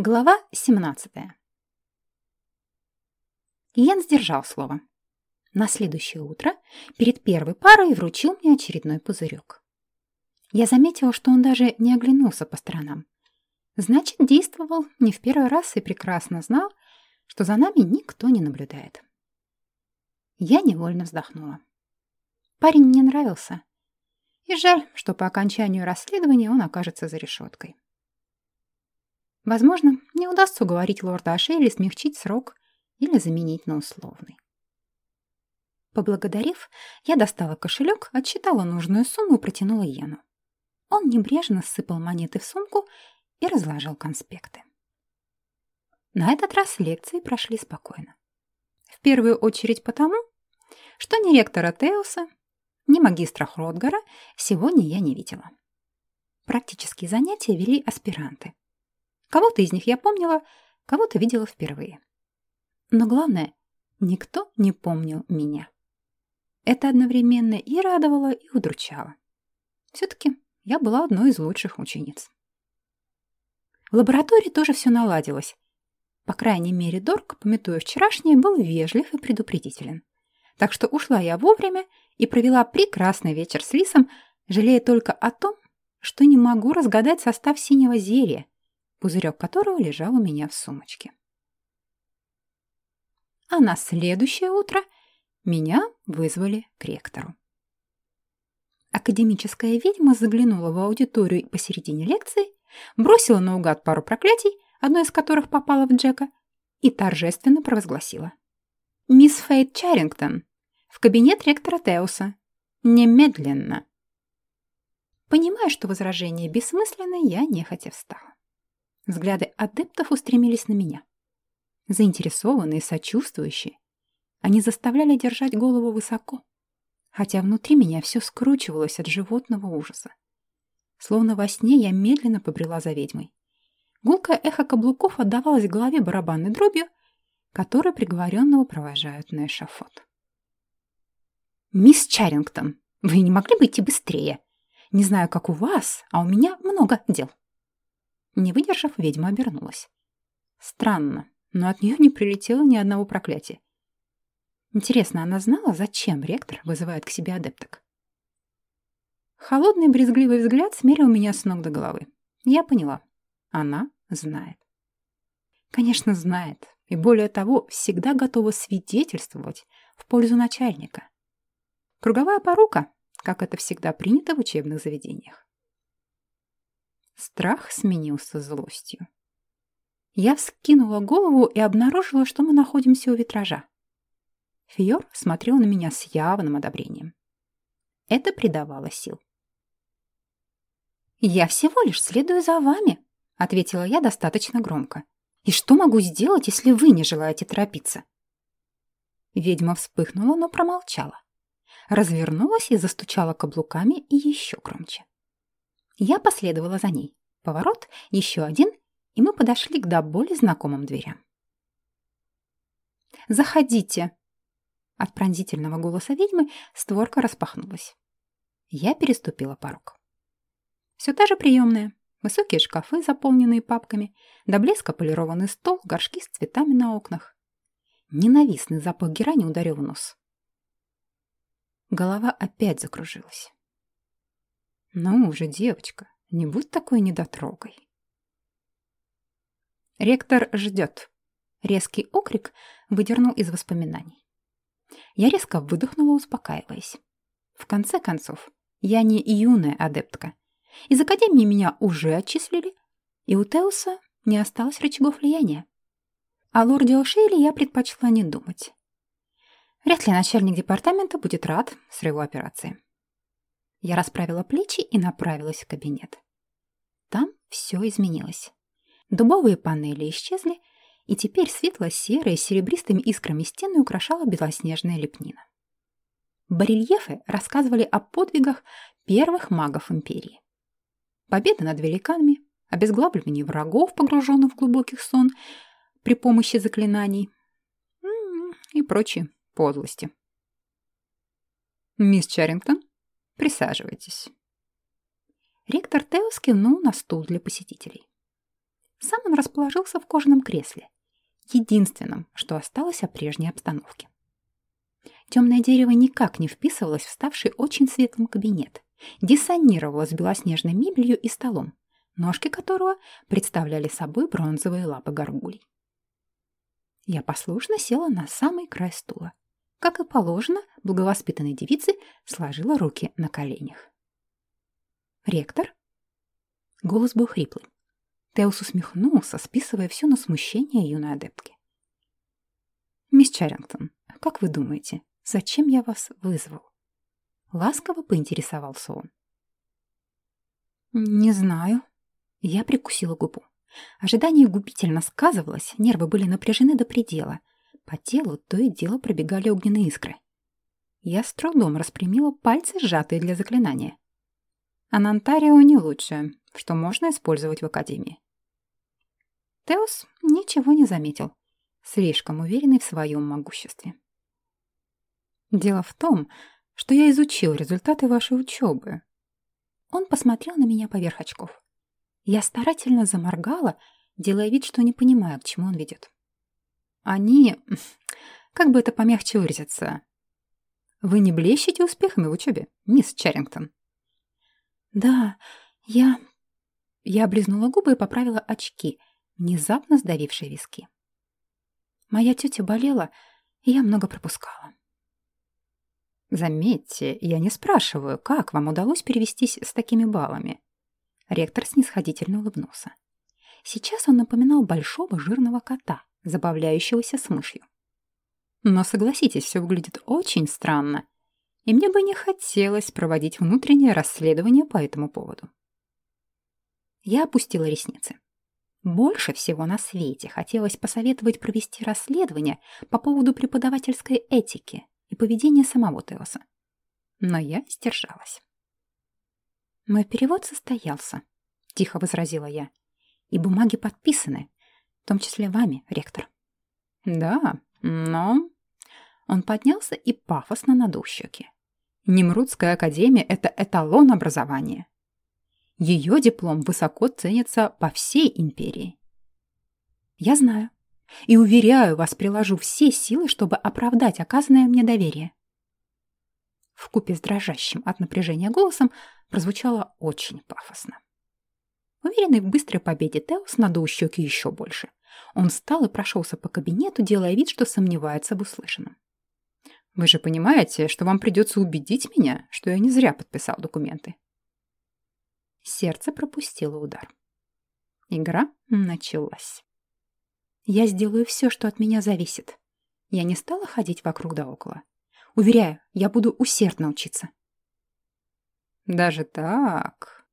Глава 17. Ян сдержал слово. На следующее утро перед первой парой вручил мне очередной пузырек. Я заметила, что он даже не оглянулся по сторонам. Значит, действовал не в первый раз и прекрасно знал, что за нами никто не наблюдает. Я невольно вздохнула. Парень мне нравился. И жаль, что по окончанию расследования он окажется за решеткой. Возможно, не удастся уговорить лорда Ашейли смягчить срок или заменить на условный. Поблагодарив, я достала кошелек, отсчитала нужную сумму и протянула Йену. Он небрежно сыпал монеты в сумку и разложил конспекты. На этот раз лекции прошли спокойно. В первую очередь потому, что ни ректора Теуса, ни магистра Хродгара сегодня я не видела. Практические занятия вели аспиранты, Кого-то из них я помнила, кого-то видела впервые. Но главное, никто не помнил меня. Это одновременно и радовало, и удручало. Все-таки я была одной из лучших учениц. В лаборатории тоже все наладилось. По крайней мере, Дорк, пометуя вчерашнее, был вежлив и предупредителен. Так что ушла я вовремя и провела прекрасный вечер с Лисом, жалея только о том, что не могу разгадать состав синего зелья, пузырек которого лежал у меня в сумочке. А на следующее утро меня вызвали к ректору. Академическая ведьма заглянула в аудиторию посередине лекции, бросила наугад пару проклятий, одно из которых попало в Джека, и торжественно провозгласила. «Мисс Фейт Чарингтон, в кабинет ректора Теуса. Немедленно!» Понимая, что возражение бессмысленное, я нехотя встала. Взгляды адептов устремились на меня. Заинтересованные, сочувствующие. Они заставляли держать голову высоко, хотя внутри меня все скручивалось от животного ужаса. Словно во сне я медленно побрела за ведьмой. Гулкое эхо каблуков отдавалось в голове барабанной дробью, которой приговоренного провожают на эшафот. «Мисс Чарингтон, вы не могли бы идти быстрее? Не знаю, как у вас, а у меня много дел». Не выдержав, ведьма обернулась. Странно, но от нее не прилетело ни одного проклятия. Интересно, она знала, зачем ректор вызывает к себе адепток? Холодный брезгливый взгляд смерил меня с ног до головы. Я поняла. Она знает. Конечно, знает. И более того, всегда готова свидетельствовать в пользу начальника. Круговая порука, как это всегда принято в учебных заведениях. Страх сменился злостью. Я вскинула голову и обнаружила, что мы находимся у витража. Фьор смотрел на меня с явным одобрением. Это придавало сил. «Я всего лишь следую за вами», — ответила я достаточно громко. «И что могу сделать, если вы не желаете торопиться?» Ведьма вспыхнула, но промолчала. Развернулась и застучала каблуками еще громче. Я последовала за ней. Поворот, еще один, и мы подошли к до боли знакомым дверям. «Заходите!» От пронзительного голоса ведьмы створка распахнулась. Я переступила порог. Все та же приемная. Высокие шкафы, заполненные папками, до блеска полированный стол, горшки с цветами на окнах. Ненавистный запах герани ударил в нос. Голова опять закружилась. Ну уже, девочка, не будь такой недотрогой. Ректор ждет. Резкий окрик выдернул из воспоминаний. Я резко выдохнула, успокаиваясь. В конце концов, я не юная адептка. Из академии меня уже отчислили, и у Теуса не осталось рычагов влияния. О лорде Ошейле я предпочла не думать. Вряд ли начальник департамента будет рад срыву операции. Я расправила плечи и направилась в кабинет. Там все изменилось. Дубовые панели исчезли, и теперь светло-серые с серебристыми искрами стены украшала белоснежная лепнина. Барельефы рассказывали о подвигах первых магов империи. Победа над великанами, обезглавливание врагов, погруженных в глубокий сон при помощи заклинаний и прочие подлости. «Мисс Чаррингтон?» Присаживайтесь. Ректор Теос кивнул на стул для посетителей. Сам он расположился в кожаном кресле, единственном, что осталось о прежней обстановке. Темное дерево никак не вписывалось в ставший очень светлым кабинет, диссонировало с белоснежной мебелью и столом, ножки которого представляли собой бронзовые лапы горгулей. Я послушно села на самый край стула. Как и положено, благовоспитанной девице сложила руки на коленях. «Ректор?» Голос был хриплый. Теус усмехнулся, списывая все на смущение юной адептки. «Мисс Чарингтон, как вы думаете, зачем я вас вызвал?» Ласково поинтересовался он. «Не знаю». Я прикусила губу. Ожидание губительно сказывалось, нервы были напряжены до предела. По телу то и дело пробегали огненные искры. Я с трудом распрямила пальцы, сжатые для заклинания. Анантарио не лучшее, что можно использовать в Академии. Теос ничего не заметил, слишком уверенный в своем могуществе. Дело в том, что я изучил результаты вашей учебы. Он посмотрел на меня поверх очков. Я старательно заморгала, делая вид, что не понимаю, к чему он ведет. Они... Как бы это помягче выразиться? Вы не блещете успехами в учебе, мисс Чарингтон? Да, я... Я облизнула губы и поправила очки, внезапно сдавившие виски. Моя тетя болела, и я много пропускала. Заметьте, я не спрашиваю, как вам удалось перевестись с такими баллами. Ректор снисходительно улыбнулся. Сейчас он напоминал большого жирного кота, забавляющегося с мышью. Но согласитесь, все выглядит очень странно, и мне бы не хотелось проводить внутреннее расследование по этому поводу. Я опустила ресницы. Больше всего на свете хотелось посоветовать провести расследование по поводу преподавательской этики и поведения самого Теоса. Но я сдержалась. «Мой перевод состоялся», — тихо возразила я. «И бумаги подписаны, в том числе вами, ректор». «Да, но...» Он поднялся и пафосно надул щеки. Немрудская академия — это эталон образования. Ее диплом высоко ценится по всей империи. Я знаю. И, уверяю вас, приложу все силы, чтобы оправдать оказанное мне доверие. В купе с дрожащим от напряжения голосом прозвучало очень пафосно. Уверенный в быстрой победе Теос надул щеки еще больше. Он встал и прошелся по кабинету, делая вид, что сомневается в услышанном. «Вы же понимаете, что вам придется убедить меня, что я не зря подписал документы?» Сердце пропустило удар. Игра началась. «Я сделаю все, что от меня зависит. Я не стала ходить вокруг да около. Уверяю, я буду усердно учиться. Даже так?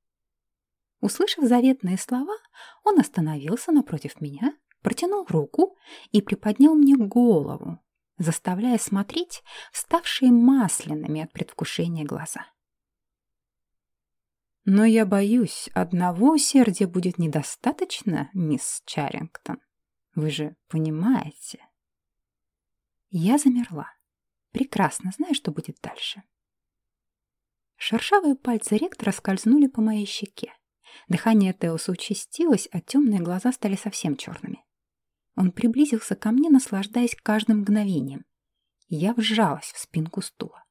Услышав заветные слова, он остановился напротив меня, протянул руку и приподнял мне голову, заставляя смотреть ставшие масляными от предвкушения глаза. Но я боюсь, одного усердия будет недостаточно, мисс Чарингтон. Вы же понимаете. Я замерла прекрасно зная, что будет дальше. Шершавые пальцы ректора скользнули по моей щеке. Дыхание Теоса участилось, а темные глаза стали совсем черными. Он приблизился ко мне, наслаждаясь каждым мгновением. Я вжалась в спинку стула.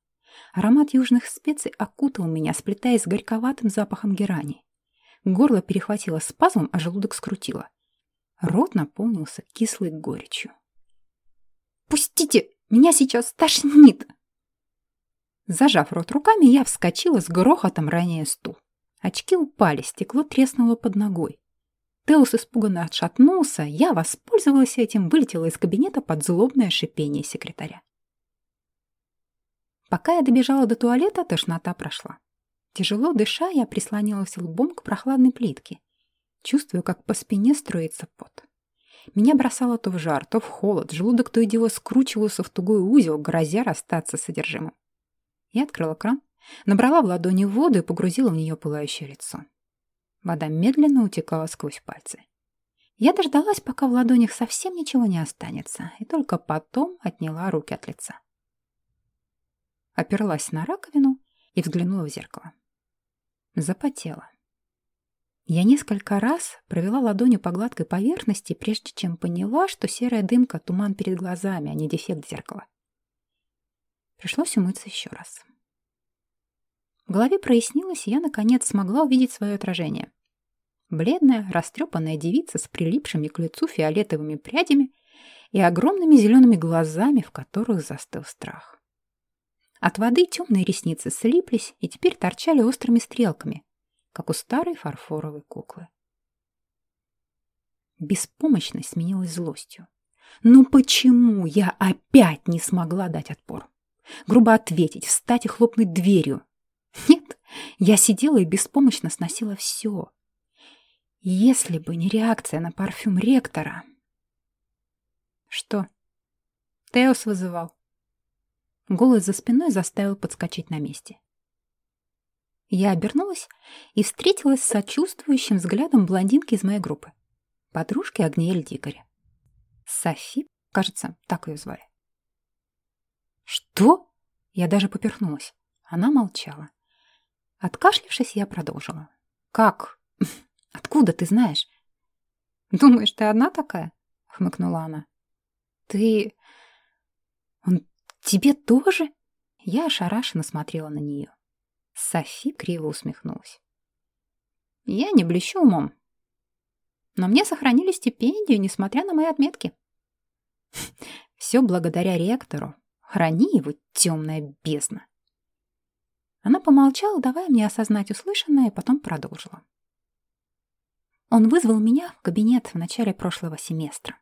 Аромат южных специй окутал меня, сплетаясь с горьковатым запахом герани. Горло перехватило спазмом, а желудок скрутило. Рот наполнился кислой горечью. «Пустите!» Меня сейчас тошнит!» Зажав рот руками, я вскочила с грохотом, ранее стул. Очки упали, стекло треснуло под ногой. Теус испуганно отшатнулся, я воспользовалась этим, вылетела из кабинета под злобное шипение секретаря. Пока я добежала до туалета, тошнота прошла. Тяжело дыша, я прислонилась лбом к прохладной плитке. Чувствую, как по спине строится пот. Меня бросало то в жар, то в холод, желудок то и дело скручивался в тугой узел, грозя расстаться с содержимым. Я открыла кран, набрала в ладони воду и погрузила в нее пылающее лицо. Вода медленно утекала сквозь пальцы. Я дождалась, пока в ладонях совсем ничего не останется, и только потом отняла руки от лица. Оперлась на раковину и взглянула в зеркало. Запотела. Я несколько раз провела ладонью по гладкой поверхности, прежде чем поняла, что серая дымка — туман перед глазами, а не дефект зеркала. Пришлось умыться еще раз. В голове прояснилось, и я, наконец, смогла увидеть свое отражение. Бледная, растрепанная девица с прилипшими к лицу фиолетовыми прядями и огромными зелеными глазами, в которых застыл страх. От воды темные ресницы слиплись и теперь торчали острыми стрелками, как у старой фарфоровой куклы. Беспомощность сменилась злостью. Ну почему я опять не смогла дать отпор? Грубо ответить, встать и хлопнуть дверью. Нет, я сидела и беспомощно сносила все. Если бы не реакция на парфюм ректора... Что? Теос вызывал. Голос за спиной заставил подскочить на месте. Я обернулась и встретилась с сочувствующим взглядом блондинки из моей группы. Подружки Агниэль Дикаря. Софи, кажется, так ее звали. «Что?» Я даже поперхнулась. Она молчала. Откашлившись, я продолжила. «Как? Откуда ты знаешь?» «Думаешь, ты одна такая?» — хмыкнула она. «Ты... Он тебе тоже?» Я ошарашенно смотрела на нее. Софи криво усмехнулась. «Я не блещу умом, но мне сохранили стипендию, несмотря на мои отметки. Все благодаря ректору. Храни его, темная бездна!» Она помолчала, давая мне осознать услышанное, и потом продолжила. Он вызвал меня в кабинет в начале прошлого семестра.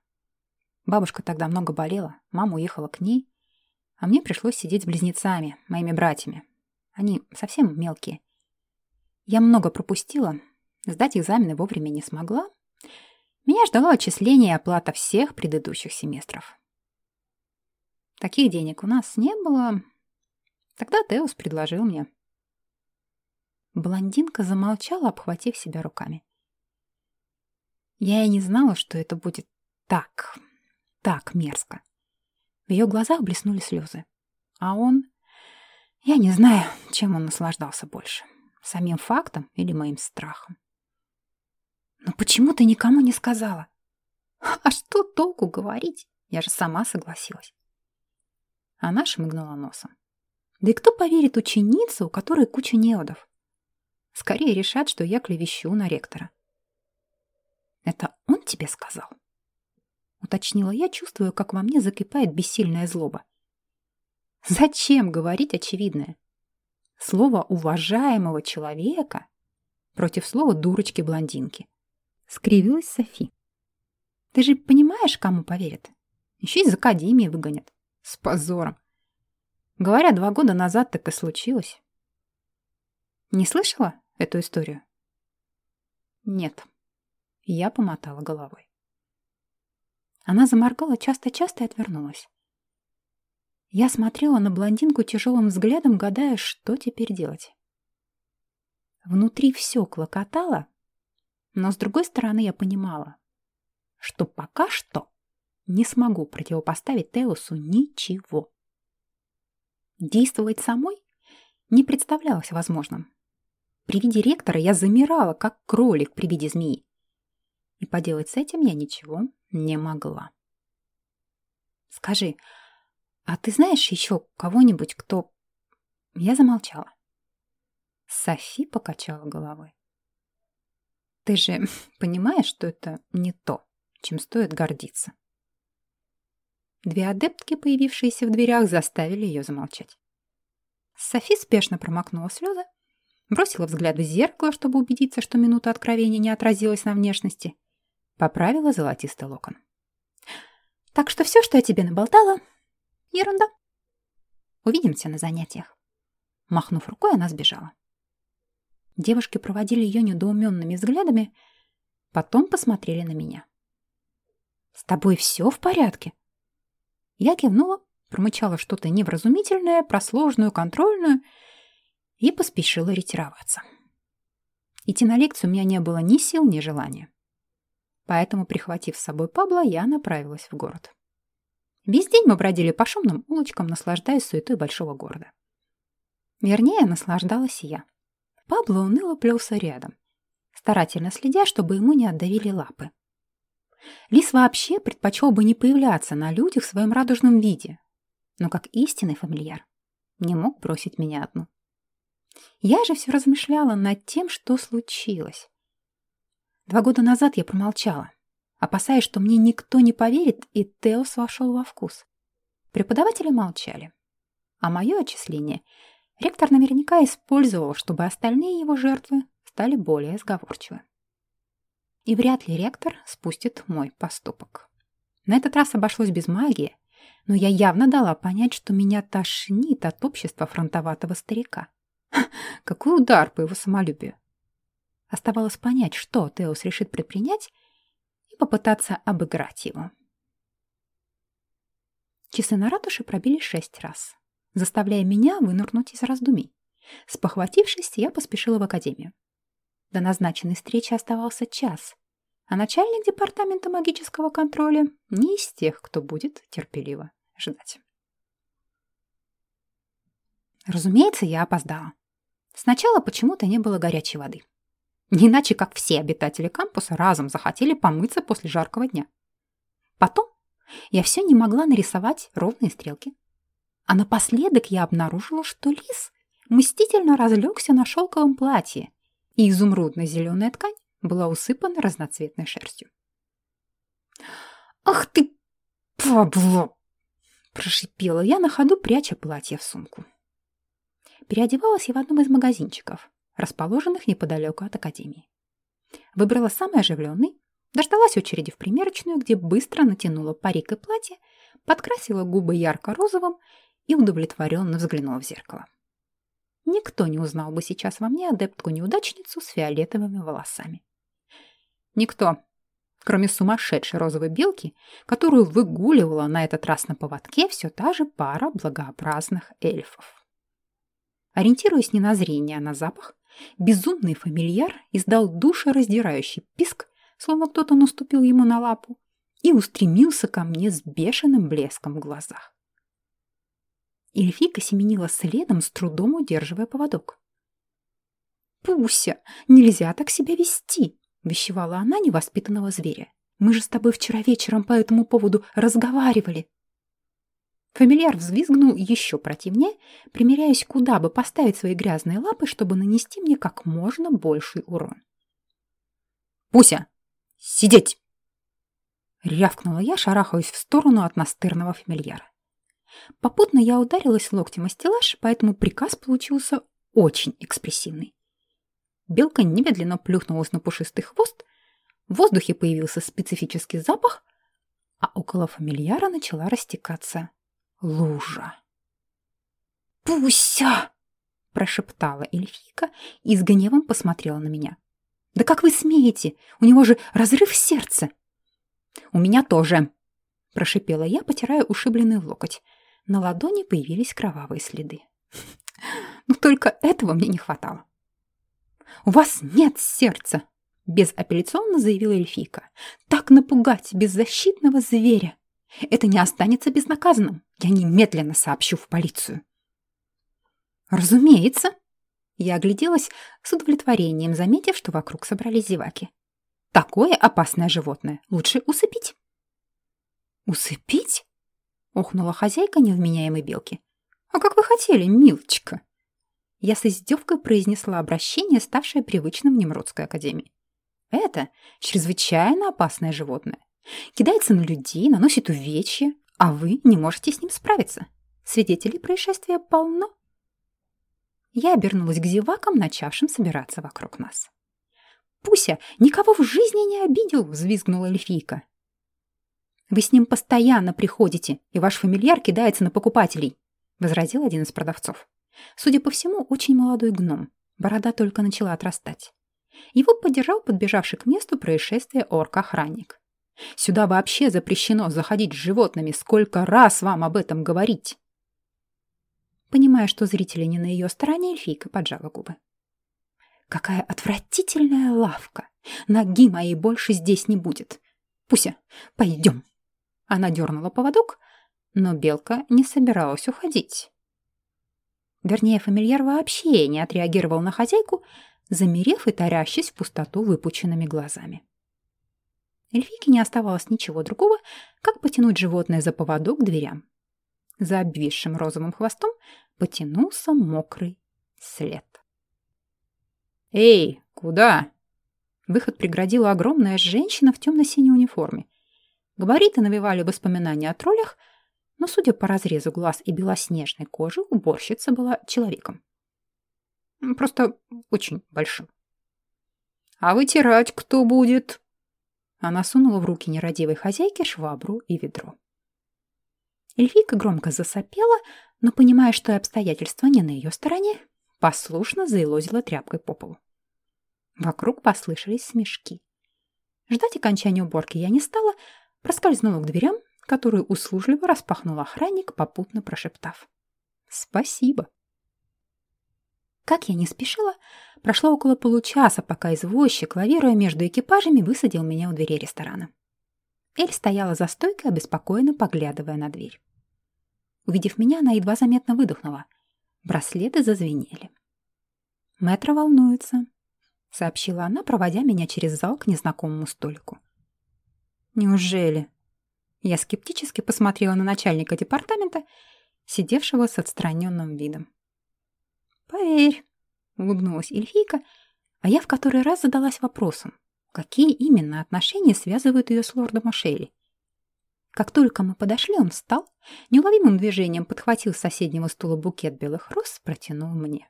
Бабушка тогда много болела, мама уехала к ней, а мне пришлось сидеть с близнецами, моими братьями. Они совсем мелкие. Я много пропустила, сдать экзамены вовремя не смогла. Меня ждало отчисление и оплата всех предыдущих семестров. Таких денег у нас не было, Тогда Теус предложил мне. Блондинка замолчала, обхватив себя руками. Я и не знала, что это будет так, так мерзко. В ее глазах блеснули слезы. А он... Я не знаю, чем он наслаждался больше. Самим фактом или моим страхом. Но почему ты никому не сказала? А что толку говорить? Я же сама согласилась. Она шмыгнула носом. Да и кто поверит ученице, у которой куча неодов? Скорее решат, что я клевещу на ректора. «Это он тебе сказал?» Уточнила я, чувствую, как во мне закипает бессильная злоба. Зачем говорить очевидное? Слово уважаемого человека против слова дурочки-блондинки. Скривилась Софи. Ты же понимаешь, кому поверят? Еще из академии выгонят. С позором. Говоря, два года назад так и случилось. Не слышала эту историю? Нет. Я помотала головой. Она заморгала часто-часто и отвернулась. Я смотрела на блондинку тяжелым взглядом, гадая, что теперь делать. Внутри все клокотало, но с другой стороны я понимала, что пока что не смогу противопоставить Теосу ничего. Действовать самой не представлялось возможным. При виде ректора я замирала, как кролик при виде змеи. И поделать с этим я ничего не могла. «Скажи, а ты знаешь еще кого-нибудь, кто...» Я замолчала. Софи покачала головой. «Ты же понимаешь, что это не то, чем стоит гордиться?» Две адептки, появившиеся в дверях, заставили ее замолчать. Софи спешно промокнула слезы, бросила взгляд в зеркало, чтобы убедиться, что минута откровения не отразилась на внешности, поправила золотистый локон. «Так что все, что я тебе наболтала, ерунда. Увидимся на занятиях». Махнув рукой, она сбежала. Девушки проводили ее недоуменными взглядами, потом посмотрели на меня. «С тобой все в порядке?» Я кивнула, промычала что-то невразумительное про сложную контрольную и поспешила ретироваться. Идти на лекцию у меня не было ни сил, ни желания. Поэтому, прихватив с собой Пабло, я направилась в город. Весь день мы бродили по шумным улочкам, наслаждаясь суетой большого города. Вернее, наслаждалась я. Пабло уныло плелся рядом, старательно следя, чтобы ему не отдавили лапы. Лис вообще предпочел бы не появляться на людях в своем радужном виде, но как истинный фамильяр не мог бросить меня одну. Я же все размышляла над тем, что случилось. Два года назад я промолчала, опасаясь, что мне никто не поверит, и Теос вошел во вкус. Преподаватели молчали, а мое отчисление ректор наверняка использовал, чтобы остальные его жертвы стали более сговорчивы. И вряд ли ректор спустит мой поступок. На этот раз обошлось без магии, но я явно дала понять, что меня тошнит от общества фронтоватого старика. какой удар по его самолюбию! Оставалось понять, что Теос решит предпринять, и попытаться обыграть его. Часы на ратуше пробили шесть раз, заставляя меня вынырнуть из раздумий. Спохватившись, я поспешила в академию. До назначенной встречи оставался час, а начальник департамента магического контроля не из тех, кто будет терпеливо ждать. Разумеется, я опоздала. Сначала почему-то не было горячей воды. Не иначе, как все обитатели кампуса разом захотели помыться после жаркого дня. Потом я все не могла нарисовать ровные стрелки. А напоследок я обнаружила, что лис мстительно разлегся на шелковом платье, и изумрудно-зеленая ткань была усыпана разноцветной шерстью. «Ах ты, Пабло!» – прошипела я на ходу, пряча платье в сумку. Переодевалась я в одном из магазинчиков, расположенных неподалеку от академии. Выбрала самый оживленный, дождалась очереди в примерочную, где быстро натянула парик и платье, подкрасила губы ярко-розовым и удовлетворенно взглянула в зеркало. Никто не узнал бы сейчас во мне адептку-неудачницу с фиолетовыми волосами. Никто, кроме сумасшедшей розовой белки, которую выгуливала на этот раз на поводке все та же пара благообразных эльфов. Ориентируясь не на зрение, а на запах, безумный фамильяр издал душераздирающий писк, словно кто-то наступил ему на лапу, и устремился ко мне с бешеным блеском в глазах. Эльфика семенила следом, с трудом удерживая поводок. «Пуся, нельзя так себя вести!» — вещевала она невоспитанного зверя. «Мы же с тобой вчера вечером по этому поводу разговаривали!» Фамильяр взвизгнул еще противнее, примеряясь, куда бы поставить свои грязные лапы, чтобы нанести мне как можно больший урон. «Пуся! Сидеть!» Рявкнула я, шарахаясь в сторону от настырного фамильяра. Попутно я ударилась локтем о стеллаж, поэтому приказ получился очень экспрессивный. Белка немедленно плюхнулась на пушистый хвост, в воздухе появился специфический запах, а около фамильяра начала растекаться лужа. «Пуся!» – прошептала эльфийка и с гневом посмотрела на меня. «Да как вы смеете? У него же разрыв сердца!» «У меня тоже!» – прошипела я, потирая ушибленный локоть. На ладони появились кровавые следы. Но только этого мне не хватало. «У вас нет сердца!» – безапелляционно заявила эльфийка. «Так напугать беззащитного зверя! Это не останется безнаказанным. Я немедленно сообщу в полицию». «Разумеется!» Я огляделась с удовлетворением, заметив, что вокруг собрались зеваки. «Такое опасное животное лучше усыпить». «Усыпить?» — охнула хозяйка невменяемой белки. «А как вы хотели, милочка?» Я с издевкой произнесла обращение, ставшее привычным в Немродской академии. «Это чрезвычайно опасное животное. Кидается на людей, наносит увечья, а вы не можете с ним справиться. Свидетелей происшествия полно». Я обернулась к зевакам, начавшим собираться вокруг нас. «Пуся никого в жизни не обидел!» — взвизгнула эльфийка. Вы с ним постоянно приходите, и ваш фамильяр кидается на покупателей», — возразил один из продавцов. Судя по всему, очень молодой гном. Борода только начала отрастать. Его поддержал подбежавший к месту происшествия орк-охранник. «Сюда вообще запрещено заходить с животными. Сколько раз вам об этом говорить?» Понимая, что зрители не на ее стороне, эльфийка поджала губы. «Какая отвратительная лавка! Ноги моей больше здесь не будет. Пуся, пойдем!» Она дернула поводок, но белка не собиралась уходить. Вернее, фамильяр вообще не отреагировал на хозяйку, замерев и тарящись в пустоту выпученными глазами. Эльфийке не оставалось ничего другого, как потянуть животное за поводок к дверям. За обвисшим розовым хвостом потянулся мокрый след. «Эй, куда?» Выход преградила огромная женщина в темно-синей униформе. Габариты навевали воспоминания о троллях, но, судя по разрезу глаз и белоснежной кожи, уборщица была человеком. Просто очень большим. «А вытирать кто будет?» Она сунула в руки нерадивой хозяйке швабру и ведро. Эльфийка громко засопела, но, понимая, что обстоятельства не на ее стороне, послушно заилозила тряпкой по полу. Вокруг послышались смешки. Ждать окончания уборки я не стала, проскользнула к дверям, которые услужливо распахнул охранник, попутно прошептав. «Спасибо». Как я не спешила, прошло около получаса, пока извозчик, лавируя между экипажами, высадил меня у двери ресторана. Эль стояла за стойкой, обеспокоенно поглядывая на дверь. Увидев меня, она едва заметно выдохнула. Браслеты зазвенели. Мэтра волнуется сообщила она, проводя меня через зал к незнакомому столику. Неужели? Я скептически посмотрела на начальника департамента, сидевшего с отстраненным видом. «Поверь», — улыбнулась эльфийка, а я в который раз задалась вопросом, какие именно отношения связывают ее с лордом Ошелли. Как только мы подошли, он встал, неуловимым движением подхватил с соседнего стула букет белых роз, протянул мне.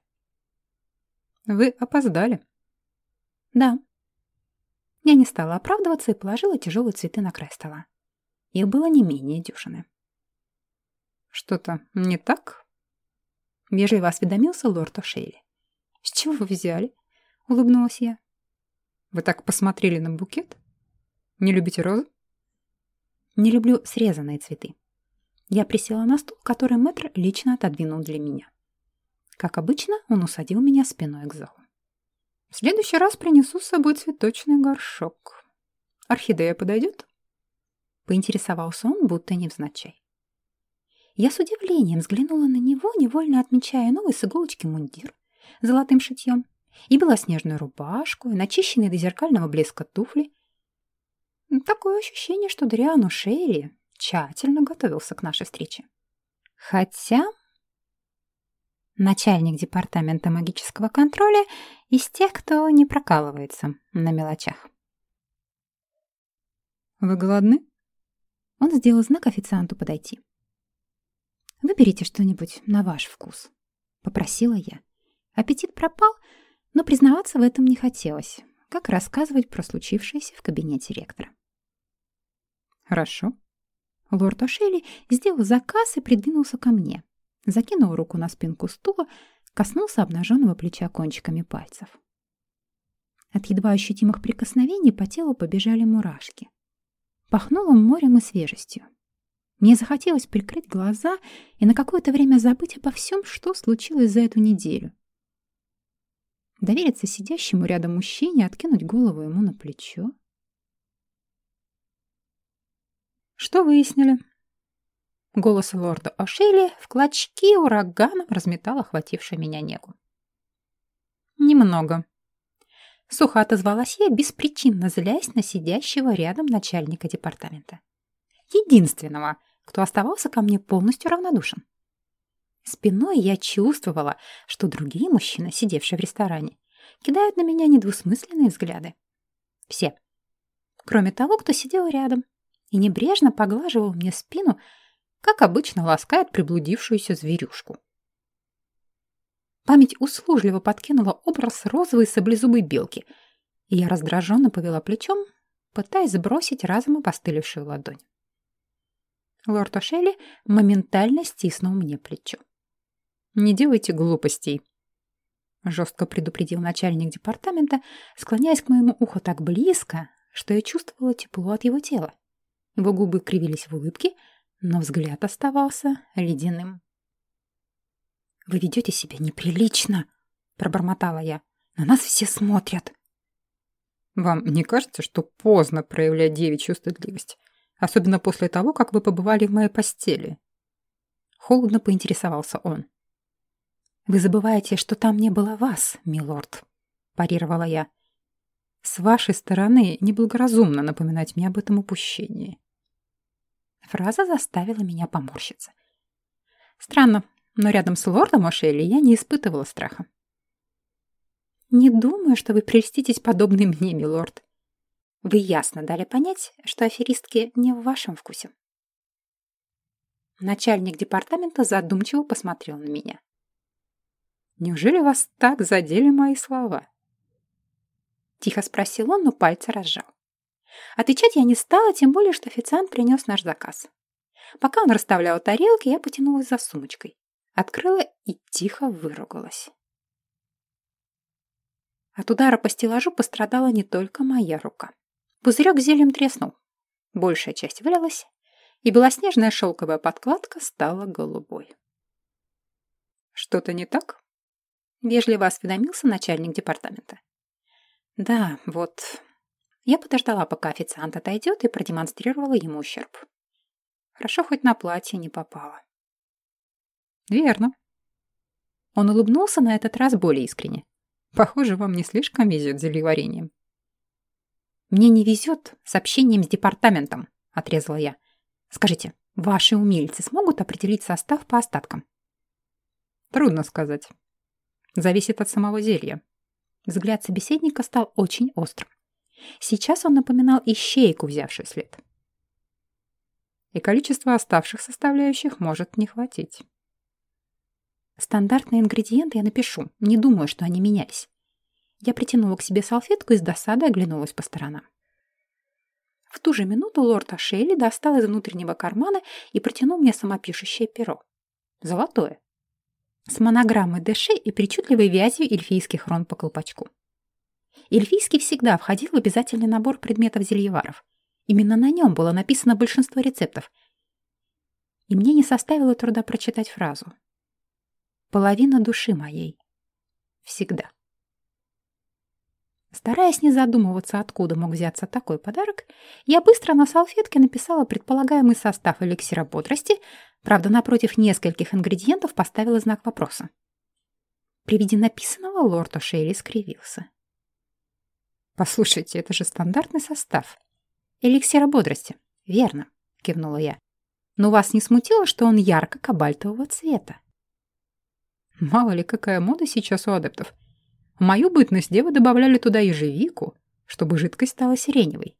«Вы опоздали», «Да». Я не стала оправдываться и положила тяжелые цветы на край стола. Их было не менее дюжины. «Что-то не так?» Вежливо осведомился лорд О'Шейли. «С чего вы взяли?» — улыбнулась я. «Вы так посмотрели на букет? Не любите розы?» «Не люблю срезанные цветы». Я присела на стул, который мэтр лично отодвинул для меня. Как обычно, он усадил меня спиной к залу. В следующий раз принесу с собой цветочный горшок. Орхидея подойдет? Поинтересовался он, будто невзначай. Я с удивлением взглянула на него, невольно отмечая новый с иголочки мундир с золотым шитьем и белоснежную рубашку, и начищенные до зеркального блеска туфли. Такое ощущение, что Дриану Шейли тщательно готовился к нашей встрече. Хотя начальник департамента магического контроля из тех, кто не прокалывается на мелочах. «Вы голодны?» Он сделал знак официанту подойти. «Выберите что-нибудь на ваш вкус», — попросила я. Аппетит пропал, но признаваться в этом не хотелось, как рассказывать про случившееся в кабинете ректора. «Хорошо». Лорд Ошелли сделал заказ и придвинулся ко мне закинул руку на спинку стула, коснулся обнаженного плеча кончиками пальцев. От едва ощутимых прикосновений по телу побежали мурашки. Пахнуло морем и свежестью. Мне захотелось прикрыть глаза и на какое-то время забыть обо всем, что случилось за эту неделю. Довериться сидящему рядом мужчине, откинуть голову ему на плечо. «Что выяснили?» Голос лорда О'Шейли в клочки ураганом разметал охватившую меня негу. «Немного». Сухо отозвалась я, беспричинно злясь на сидящего рядом начальника департамента. Единственного, кто оставался ко мне полностью равнодушен. Спиной я чувствовала, что другие мужчины, сидевшие в ресторане, кидают на меня недвусмысленные взгляды. Все. Кроме того, кто сидел рядом и небрежно поглаживал мне спину, как обычно ласкает приблудившуюся зверюшку. Память услужливо подкинула образ розовой саблезубой белки, и я раздраженно повела плечом, пытаясь сбросить разом опостылевшую ладонь. Лорд Ошелли моментально стиснул мне плечо. «Не делайте глупостей», — жестко предупредил начальник департамента, склоняясь к моему уху так близко, что я чувствовала тепло от его тела. Его губы кривились в улыбке, но взгляд оставался ледяным. «Вы ведете себя неприлично!» — пробормотала я. «На нас все смотрят!» «Вам не кажется, что поздно проявлять девичью стыдливость? Особенно после того, как вы побывали в моей постели?» Холодно поинтересовался он. «Вы забываете, что там не было вас, милорд», — парировала я. «С вашей стороны неблагоразумно напоминать мне об этом упущении». Фраза заставила меня поморщиться. Странно, но рядом с лордом Ошелли я не испытывала страха. «Не думаю, что вы прельститесь подобной мне, милорд. Вы ясно дали понять, что аферистки не в вашем вкусе». Начальник департамента задумчиво посмотрел на меня. «Неужели вас так задели мои слова?» Тихо спросил он, но пальцы разжал. Отвечать я не стала, тем более, что официант принес наш заказ. Пока он расставлял тарелки, я потянулась за сумочкой. Открыла и тихо выругалась. От удара по стеллажу пострадала не только моя рука. Пузырек зельем треснул. Большая часть вылилась, и белоснежная шелковая подкладка стала голубой. «Что-то не так?» — вежливо осведомился начальник департамента. «Да, вот...» Я подождала, пока официант отойдет, и продемонстрировала ему ущерб. Хорошо, хоть на платье не попало. «Верно». Он улыбнулся на этот раз более искренне. «Похоже, вам не слишком везет зельеварением». «Мне не везет с общением с департаментом», — отрезала я. Скажите, ваши умельцы смогут определить состав по остаткам? Трудно сказать. Зависит от самого зелья. Взгляд собеседника стал очень острым. Сейчас он напоминал ищейку, взявшую след. И количество оставших составляющих может не хватить. Стандартные ингредиенты я напишу. Не думаю, что они менялись. Я притянула к себе салфетку и с досадой оглянулась по сторонам. В ту же минуту лорд Ашейли достал из внутреннего кармана и протянул мне самопишущее перо. Золотое. С монограммой ДШ и причудливой вязью эльфийских рун по колпачку. Эльфийский всегда входил в обязательный набор предметов зельеваров. Именно на нем было написано большинство рецептов. И мне не составило труда прочитать фразу. «Половина души моей. Всегда». Стараясь не задумываться, откуда мог взяться такой подарок, я быстро на салфетке написала предполагаемый состав эликсира бодрости, правда, напротив нескольких ингредиентов поставила знак вопроса. При виде написанного лорд О'Шейли скривился. «Послушайте, это же стандартный состав. Эликсира бодрости. Верно», — кивнула я. «Но вас не смутило, что он ярко-кабальтового цвета?» «Мало ли, какая мода сейчас у адептов. В мою бытность девы добавляли туда ежевику, чтобы жидкость стала сиреневой.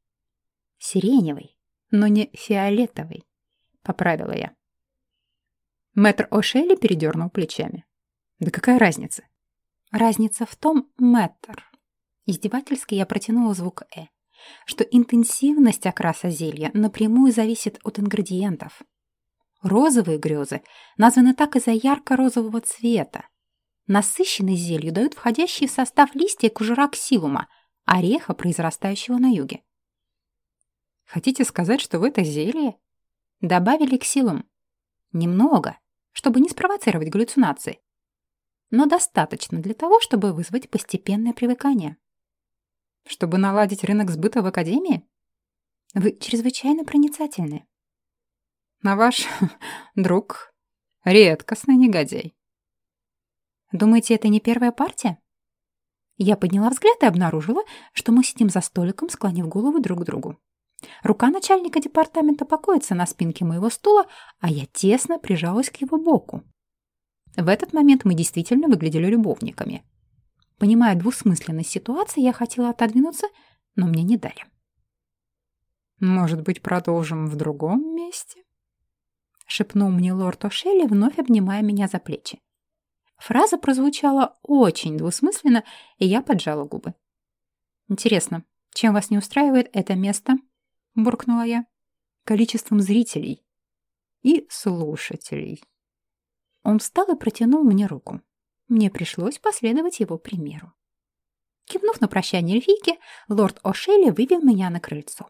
Сиреневой, но не фиолетовой, поправила я. Мэтр О'Шелли передернул плечами. Да какая разница? Разница в том, мэтр. Издевательски я протянула звук «э», что интенсивность окраса зелья напрямую зависит от ингредиентов. Розовые грезы названы так из-за ярко-розового цвета, Насыщенный зелью дают входящие в состав листья кожура ксилума, ореха, произрастающего на юге. Хотите сказать, что в это зелье добавили ксилум? Немного, чтобы не спровоцировать галлюцинации. Но достаточно для того, чтобы вызвать постепенное привыкание. Чтобы наладить рынок сбыта в Академии? Вы чрезвычайно проницательны. На ваш друг редкостный негодяй. Думаете, это не первая партия? Я подняла взгляд и обнаружила, что мы сидим за столиком, склонив головы друг к другу. Рука начальника департамента покоится на спинке моего стула, а я тесно прижалась к его боку. В этот момент мы действительно выглядели любовниками. Понимая двусмысленность ситуации, я хотела отодвинуться, но мне не дали. «Может быть, продолжим в другом месте?» — шепнул мне лорд О'Шелли, вновь обнимая меня за плечи. Фраза прозвучала очень двусмысленно, и я поджала губы. «Интересно, чем вас не устраивает это место?» — буркнула я. «Количеством зрителей и слушателей». Он встал и протянул мне руку. Мне пришлось последовать его примеру. Кивнув на прощание эльфийки, лорд О'Шелли вывел меня на крыльцо.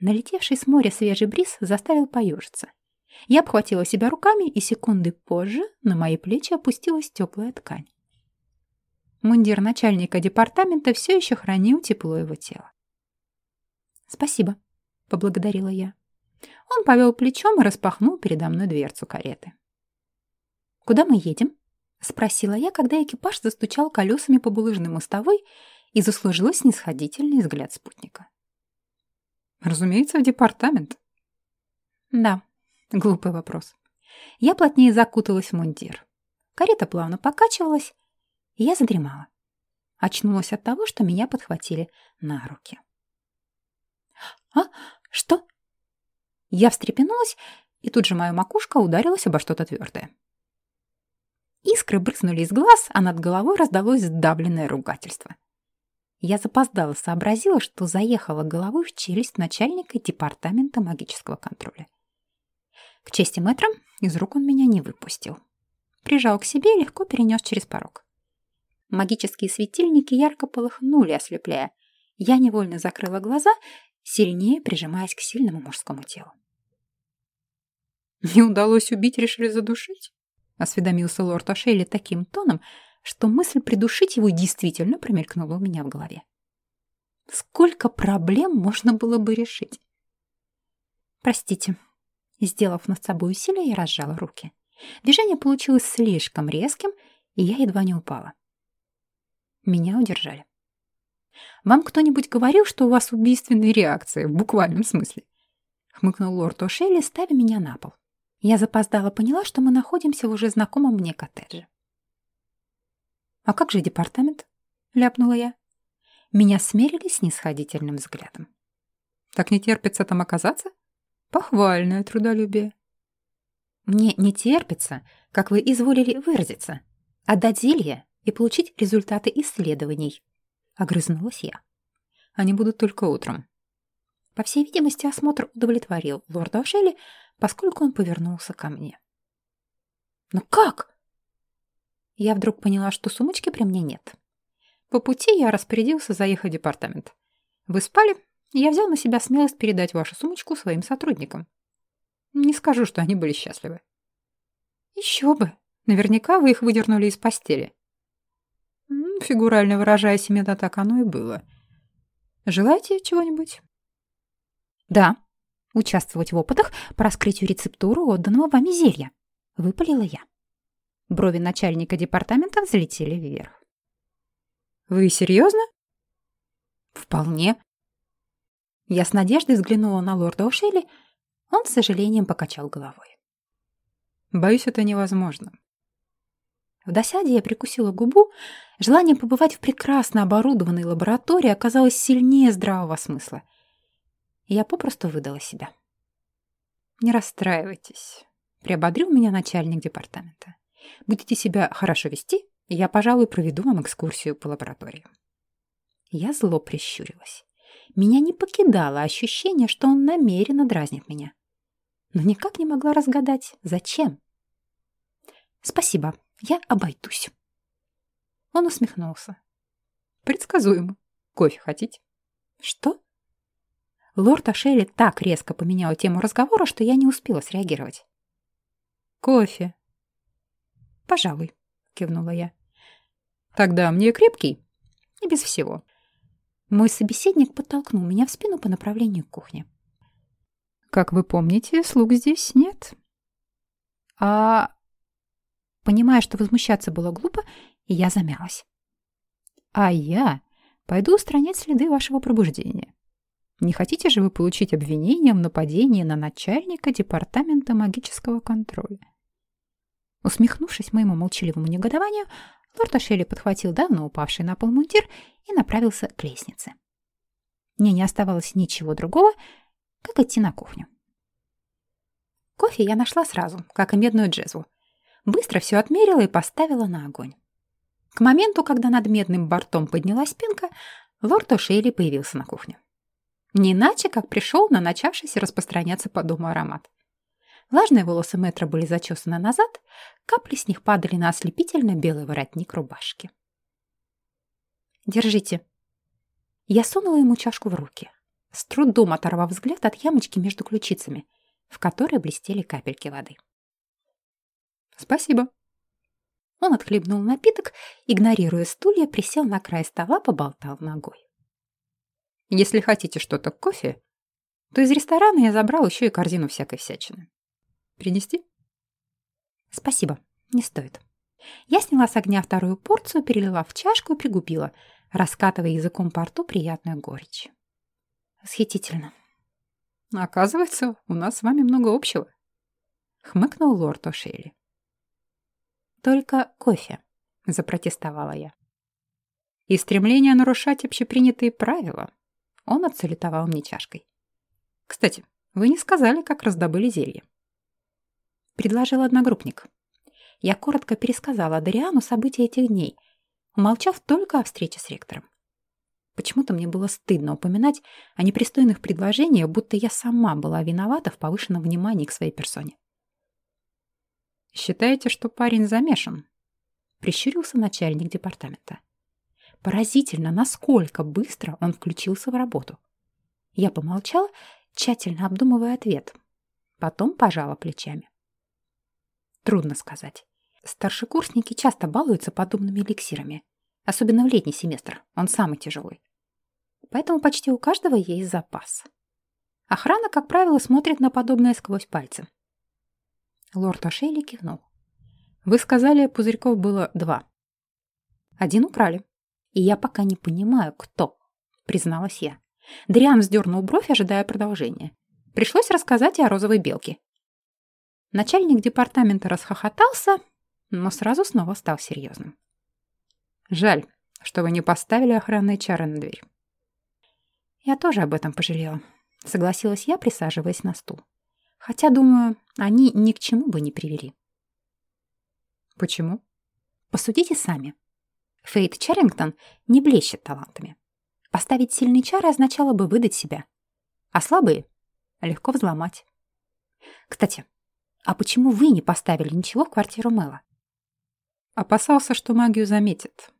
Налетевший с моря свежий бриз заставил поюжиться. Я обхватила себя руками, и секунды позже на мои плечи опустилась теплая ткань. Мундир начальника департамента все еще хранил тепло его тела. «Спасибо», — поблагодарила я. Он повел плечом и распахнул передо мной дверцу кареты. «Куда мы едем?» — Спросила я, когда экипаж застучал колесами по булыжной мостовой и заслужила снисходительный взгляд спутника. Разумеется, в департамент. Да, глупый вопрос. Я плотнее закуталась в мундир. Карета плавно покачивалась, и я задремала. Очнулась от того, что меня подхватили на руки. «А? Что?» Я встрепенулась, и тут же моя макушка ударилась обо что-то твердое. Искры брызнули из глаз, а над головой раздалось сдавленное ругательство. Я запоздала сообразила, что заехала головой в челюсть начальника департамента магического контроля. К чести мэтра, из рук он меня не выпустил. Прижал к себе и легко перенес через порог. Магические светильники ярко полыхнули, ослепляя. Я невольно закрыла глаза, сильнее прижимаясь к сильному мужскому телу. «Не удалось убить, решили задушить?» — осведомился лорд Ошейли таким тоном, что мысль придушить его действительно промелькнула у меня в голове. Сколько проблем можно было бы решить? «Простите». Сделав над собой усилие, я разжала руки. Движение получилось слишком резким, и я едва не упала. Меня удержали. «Вам кто-нибудь говорил, что у вас убийственные реакции, в буквальном смысле?» — хмыкнул лорд О'Шелли, ставя меня на пол. Я запоздала поняла, что мы находимся в уже знакомом мне коттедже. «А как же департамент?» — ляпнула я. Меня смерили снисходительным взглядом. «Так не терпится там оказаться? Похвальное трудолюбие». «Мне не терпится, как вы изволили выразиться, отдать зелье и получить результаты исследований», — огрызнулась я. «Они будут только утром». По всей видимости, осмотр удовлетворил лорда Ашели, поскольку он повернулся ко мне. «Но как?» Я вдруг поняла, что сумочки при мне нет. По пути я распорядился заехать в департамент. Вы спали, я взял на себя смелость передать вашу сумочку своим сотрудникам. Не скажу, что они были счастливы. Еще бы. Наверняка вы их выдернули из постели. Фигурально выражаясь, именно так оно и было. Желаете чего-нибудь? Да. Участвовать в опытах по раскрытию рецептуры отданного вами зелья. Выпалила я. Брови начальника департамента взлетели вверх. Вы серьезно? Вполне. Я с надеждой взглянула на лорда Ошелли. Он с сожалением покачал головой. Боюсь, это невозможно. В досаде я прикусила губу. Желание побывать в прекрасно оборудованной лаборатории оказалось сильнее здравого смысла. Я попросту выдала себя. «Не расстраивайтесь», — приободрил меня начальник департамента. «Будете себя хорошо вести, я, пожалуй, проведу вам экскурсию по лаборатории». Я зло прищурилась. Меня не покидало ощущение, что он намеренно дразнит меня. Но никак не могла разгадать, зачем. «Спасибо, я обойдусь». Он усмехнулся. «Предсказуемо. Кофе хотите?» «Что?» Лорд Ашели так резко поменял тему разговора, что я не успела среагировать. «Кофе». «Пожалуй», — кивнула я. «Тогда мне крепкий?» «И без всего». Мой собеседник подтолкнул меня в спину по направлению к кухне. «Как вы помните, слуг здесь нет». «А...» Понимая, что возмущаться было глупо, я замялась. «А я пойду устранять следы вашего пробуждения. Не хотите же вы получить обвинение в нападении на начальника департамента магического контроля?» Усмехнувшись моему молчаливому негодованию, лорд Ашели подхватил давно упавший на пол мундир и направился к лестнице. Мне не оставалось ничего другого, как идти на кухню. Кофе я нашла сразу, как и медную джезву. Быстро все отмерила и поставила на огонь. К моменту, когда над медным бортом поднялась пенка, лорд О'Шейли появился на кухне. Не иначе, как пришел на начавшийся распространяться по дому аромат. Влажные волосы мэтра были зачесаны назад, капли с них падали на ослепительно белый воротник рубашки. «Держите». Я сунула ему чашку в руки, с трудом оторвав взгляд от ямочки между ключицами, в которой блестели капельки воды. «Спасибо». Он отхлебнул напиток, игнорируя стулья, присел на край стола, поболтал ногой. Если хотите что-то к кофе, то из ресторана я забрал еще и корзину всякой всячины. Принести? Спасибо, не стоит. Я сняла с огня вторую порцию, перелила в чашку и пригубила, раскатывая языком по рту приятную горечь. Восхитительно. Оказывается, у нас с вами много общего. Хмыкнул лорд О'Шейли. Только кофе, запротестовала я. И стремление нарушать общепринятые правила. Он отсалютовал мне чашкой. Кстати, вы не сказали, как раздобыли зелье. Предложил одногруппник. Я коротко пересказала Дариану события этих дней, умолчав только о встрече с ректором. Почему-то мне было стыдно упоминать о непристойных предложениях, будто я сама была виновата в повышенном внимании к своей персоне. «Считаете, что парень замешан?» — прищурился начальник департамента. Поразительно, насколько быстро он включился в работу. Я помолчала, тщательно обдумывая ответ. Потом пожала плечами. Трудно сказать. Старшекурсники часто балуются подобными эликсирами. Особенно в летний семестр, он самый тяжелый. Поэтому почти у каждого есть запас. Охрана, как правило, смотрит на подобное сквозь пальцы. Лорд Ошейли кивнул. «Вы сказали, пузырьков было два». «Один украли. И я пока не понимаю, кто», — призналась я. Дриан вздернул бровь, ожидая продолжения. Пришлось рассказать и о розовой белке. Начальник департамента расхохотался, но сразу снова стал серьезным. «Жаль, что вы не поставили охранные чары на дверь». «Я тоже об этом пожалела», — согласилась я, присаживаясь на стул. Хотя, думаю, они ни к чему бы не привели. Почему? Посудите сами. Фейт Чаррингтон не блещет талантами. Поставить сильные чары означало бы выдать себя, а слабые легко взломать. Кстати, а почему вы не поставили ничего в квартиру Мэла? Опасался, что магию заметит.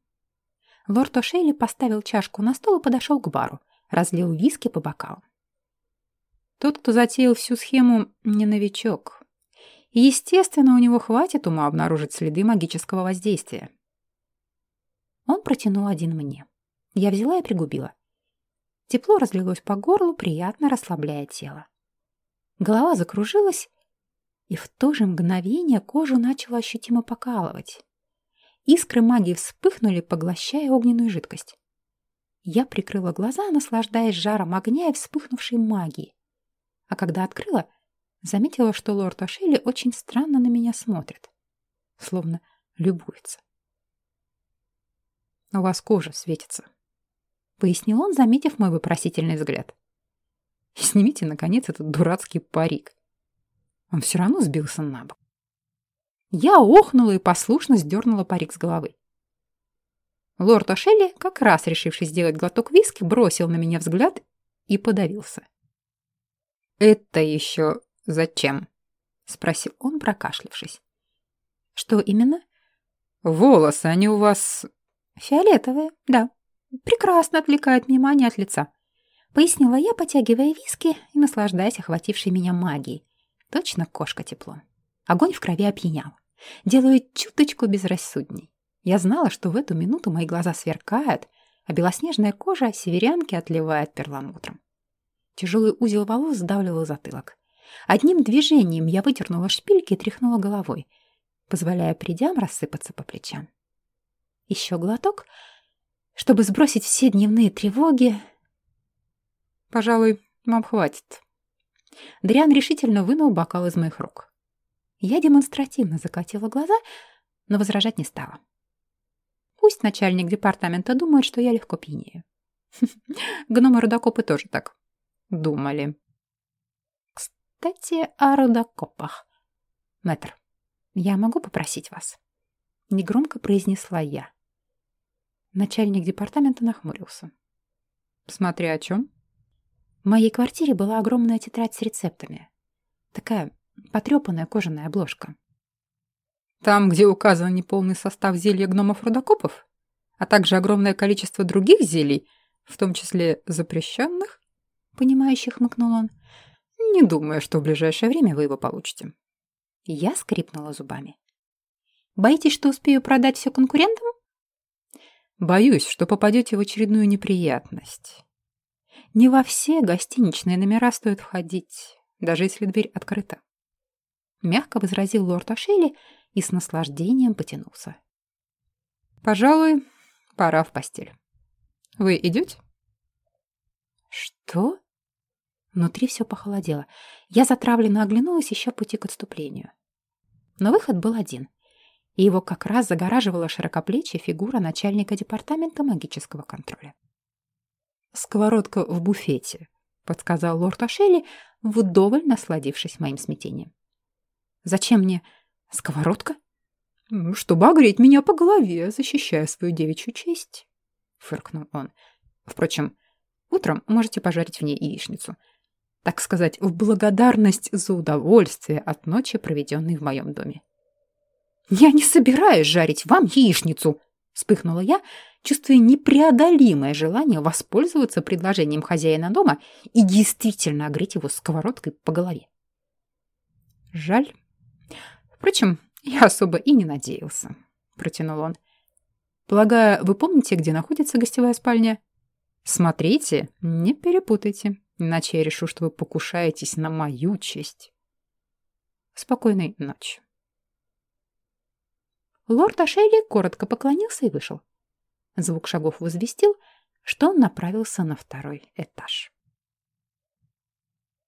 Лорд О'Шейли поставил чашку на стол и подошел к бару, разлил виски по бокалам. Тот, кто затеял всю схему, не новичок. Естественно, у него хватит ума обнаружить следы магического воздействия. Он протянул один мне. Я взяла и пригубила. Тепло разлилось по горлу, приятно расслабляя тело. Голова закружилась, и в то же мгновение кожу начало ощутимо покалывать. Искры магии вспыхнули, поглощая огненную жидкость. Я прикрыла глаза, наслаждаясь жаром огня и вспыхнувшей магии а когда открыла, заметила, что лорд Ашели очень странно на меня смотрит, словно любуется. «У вас кожа светится», — пояснил он, заметив мой вопросительный взгляд. «Снимите, наконец, этот дурацкий парик. Он все равно сбился на бок». Я охнула и послушно сдернула парик с головы. Лорд Ашелли, как раз решивший сделать глоток виски, бросил на меня взгляд и подавился. «Это еще зачем?» — спросил он, прокашлявшись. «Что именно?» «Волосы, они у вас...» «Фиолетовые, да. Прекрасно отвлекают внимание от лица», — пояснила я, потягивая виски и наслаждаясь охватившей меня магией. Точно кошка тепло. Огонь в крови опьянял. Делает чуточку безрассудней. Я знала, что в эту минуту мои глаза сверкают, а белоснежная кожа северянки отливает перламутром. Тяжелый узел волос сдавливал затылок. Одним движением я вытернула шпильки и тряхнула головой, позволяя придям рассыпаться по плечам. Еще глоток, чтобы сбросить все дневные тревоги. «Пожалуй, вам хватит». Дриан решительно вынул бокал из моих рук. Я демонстративно закатила глаза, но возражать не стала. Пусть начальник департамента думает, что я легко пьянею. Гномы-рудокопы тоже так думали. Кстати, о рудокопах. Мэтр, я могу попросить вас? Негромко произнесла я. Начальник департамента нахмурился. Смотря о чем? В моей квартире была огромная тетрадь с рецептами. Такая потрепанная кожаная обложка. Там, где указан неполный состав зелья гномов-рудокопов, а также огромное количество других зелий, в том числе запрещенных? — понимающе хмыкнул он. «Не думаю, что в ближайшее время вы его получите». Я скрипнула зубами. «Боитесь, что успею продать все конкурентам?» «Боюсь, что попадете в очередную неприятность. Не во все гостиничные номера стоит входить, даже если дверь открыта». Мягко возразил лорд Ашели и с наслаждением потянулся. «Пожалуй, пора в постель. Вы идете?» «Что?» Внутри все похолодело. Я затравленно оглянулась, ища пути к отступлению. Но выход был один, и его как раз загораживала широкоплечья фигура начальника департамента магического контроля. «Сковородка в буфете», — подсказал лорд Ашелли, вдоволь насладившись моим смятением. «Зачем мне сковородка?» «Чтобы огреть меня по голове, защищая свою девичью честь», — фыркнул он. «Впрочем, утром можете пожарить в ней яичницу так сказать, в благодарность за удовольствие от ночи, проведенной в моем доме. «Я не собираюсь жарить вам яичницу!» — вспыхнула я, чувствуя непреодолимое желание воспользоваться предложением хозяина дома и действительно огреть его сковородкой по голове. «Жаль. Впрочем, я особо и не надеялся», — протянул он. «Полагаю, вы помните, где находится гостевая спальня?» «Смотрите, не перепутайте» иначе я решу, что вы покушаетесь на мою честь. Спокойной ночи. Лорд Ашейли коротко поклонился и вышел. Звук шагов возвестил, что он направился на второй этаж.